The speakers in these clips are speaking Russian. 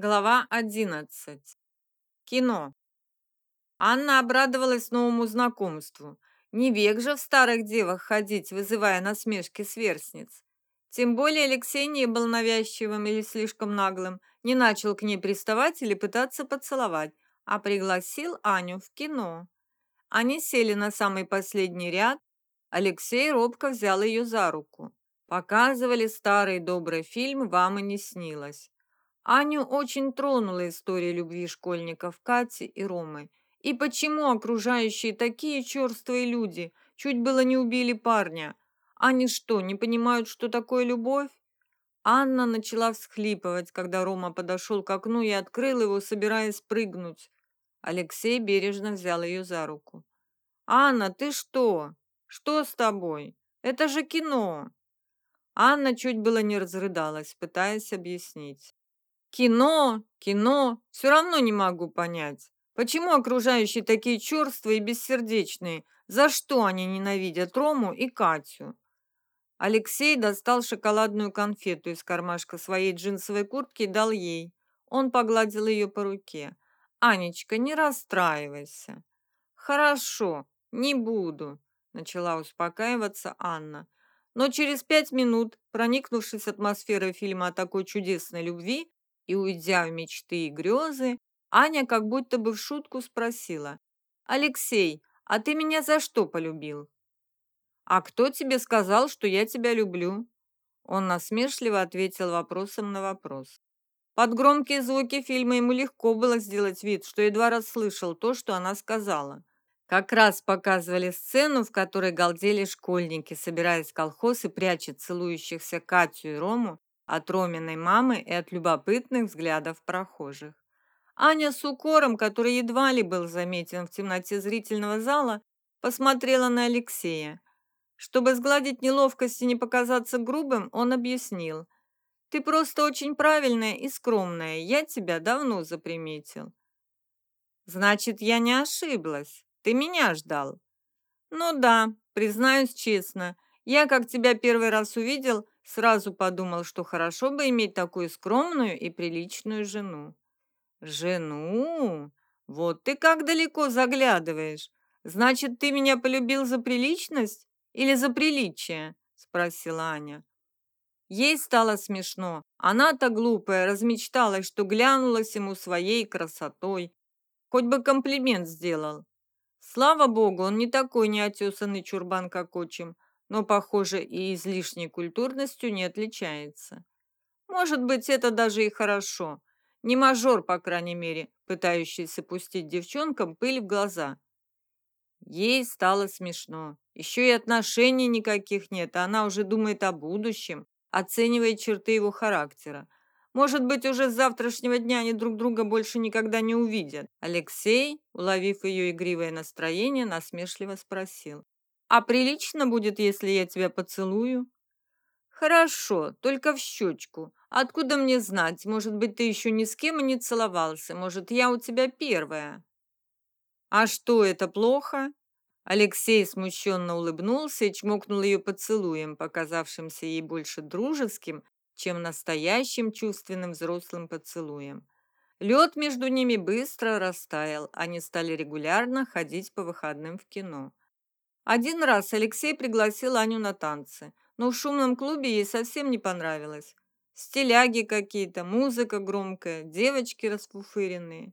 Глава 11. Кино. Анна обрадовалась новому знакомству. Не век же в старых девах ходить, вызывая насмешки сверстниц. Тем более Алексей не был навязчивым или слишком наглым, не начал к ней приставать или пытаться поцеловать, а пригласил Аню в кино. Они сели на самый последний ряд. Алексей робко взял ее за руку. Показывали старый добрый фильм «Вам и не снилось». Аню очень тронула история любви школьников Кати и Ромы. И почему окружающие такие черствые люди чуть было не убили парня? Они что, не понимают, что такое любовь? Анна начала всхлипывать, когда Рома подошел к окну и открыл его, собираясь прыгнуть. Алексей бережно взял ее за руку. «Анна, ты что? Что с тобой? Это же кино!» Анна чуть было не разрыдалась, пытаясь объяснить. Кино, кино, все равно не могу понять, почему окружающие такие черствые и бессердечные, за что они ненавидят Рому и Катю. Алексей достал шоколадную конфету из кармашка своей джинсовой куртки и дал ей. Он погладил ее по руке. «Анечка, не расстраивайся». «Хорошо, не буду», — начала успокаиваться Анна. Но через пять минут, проникнувшись атмосферой фильма о такой чудесной любви, и, уйдя в мечты и грезы, Аня как будто бы в шутку спросила. «Алексей, а ты меня за что полюбил?» «А кто тебе сказал, что я тебя люблю?» Он насмешливо ответил вопросом на вопрос. Под громкие звуки фильма ему легко было сделать вид, что едва расслышал то, что она сказала. Как раз показывали сцену, в которой галдели школьники, собираясь в колхоз и пряча целующихся Катю и Рому от Роминой мамы и от любопытных взглядов прохожих. Аня с укором, который едва ли был заметен в темноте зрительного зала, посмотрела на Алексея. Чтобы сгладить неловкость и не показаться грубым, он объяснил. «Ты просто очень правильная и скромная, я тебя давно заприметил». «Значит, я не ошиблась. Ты меня ждал». «Ну да, признаюсь честно, я, как тебя первый раз увидел, Сразу подумал, что хорошо бы иметь такую скромную и приличную жену. Жену? Вот ты как далеко заглядываешь. Значит, ты меня полюбил за приличность или за приличие? спросила Аня. Ей стало смешно. Она-то глупая, размечталась, что глянулась ему своей красотой. Хоть бы комплимент сделал. Слава богу, он не такой неотесанный чурбан, как отчим, но, похоже, и излишней культурностью не отличается. Может быть, это даже и хорошо. Не мажор, по крайней мере, пытающийся пустить девчонкам пыль в глаза. Ей стало смешно. Еще и отношений никаких нет, а она уже думает о будущем, оценивая черты его характера. Может быть, уже с завтрашнего дня они друг друга больше никогда не увидят. Алексей, уловив ее игривое настроение, насмешливо спросил. А прилично будет, если я тебя поцелую? Хорошо, только в щечку. Откуда мне знать? Может быть, ты еще ни с кем не целовался. Может, я у тебя первая. А что, это плохо? Алексей смущенно улыбнулся и чмокнул ее поцелуем, показавшимся ей больше дружеским, чем настоящим чувственным взрослым поцелуем. Лед между ними быстро растаял, они стали регулярно ходить по выходным в кино. Один раз Алексей пригласил Аню на танцы, но в шумном клубе ей совсем не понравилось. Стиляги какие-то, музыка громкая, девочки расфуфыренные.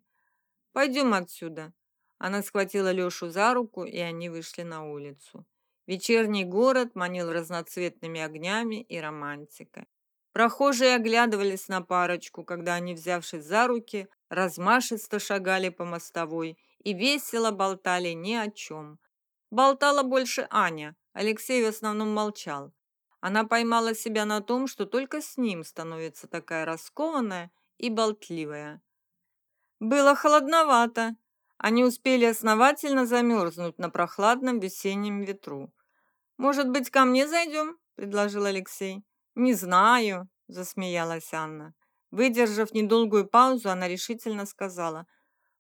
«Пойдем отсюда». Она схватила Лешу за руку, и они вышли на улицу. Вечерний город манил разноцветными огнями и романтикой. Прохожие оглядывались на парочку, когда они, взявшись за руки, размашисто шагали по мостовой и весело болтали ни о чем. Болтала больше Аня. Алексей в основном молчал. Она поймала себя на том, что только с ним становится такая раскованная и болтливая. Было холодновато. Они успели основательно замерзнуть на прохладном весеннем ветру. «Может быть, ко мне зайдем?» – предложил Алексей. «Не знаю», – засмеялась Анна. Выдержав недолгую паузу, она решительно сказала.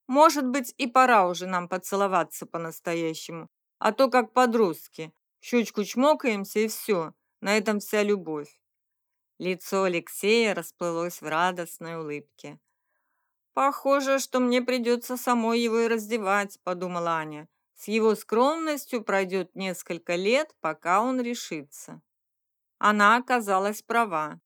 «Может быть, и пора уже нам поцеловаться по-настоящему а то как подростки. Щечку чмокаемся и все, на этом вся любовь. Лицо Алексея расплылось в радостной улыбке. Похоже, что мне придется самой его и раздевать, подумала Аня. С его скромностью пройдет несколько лет, пока он решится. Она оказалась права.